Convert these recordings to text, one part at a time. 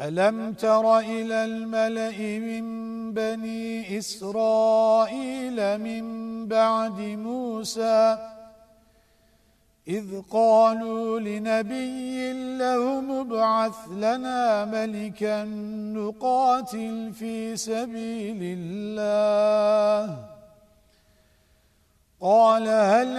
ألم تر إلى الملأ من بني إسرائيل من بعد موسى؟ إذ قالوا لنبي لهم ابعث لنا ملكا نقاتل في سبيل الله. قال هل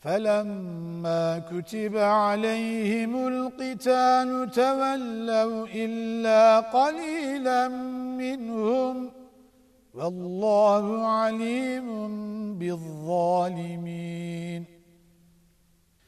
فَلَمَّا كُتِبَ عَلَيْهِمُ الْقِتَالُ تَوَلَّوْا إِلَّا قَلِيلًا مِنْهُمْ وَاللَّهُ عَلِيمٌ بِالظَّالِمِينَ.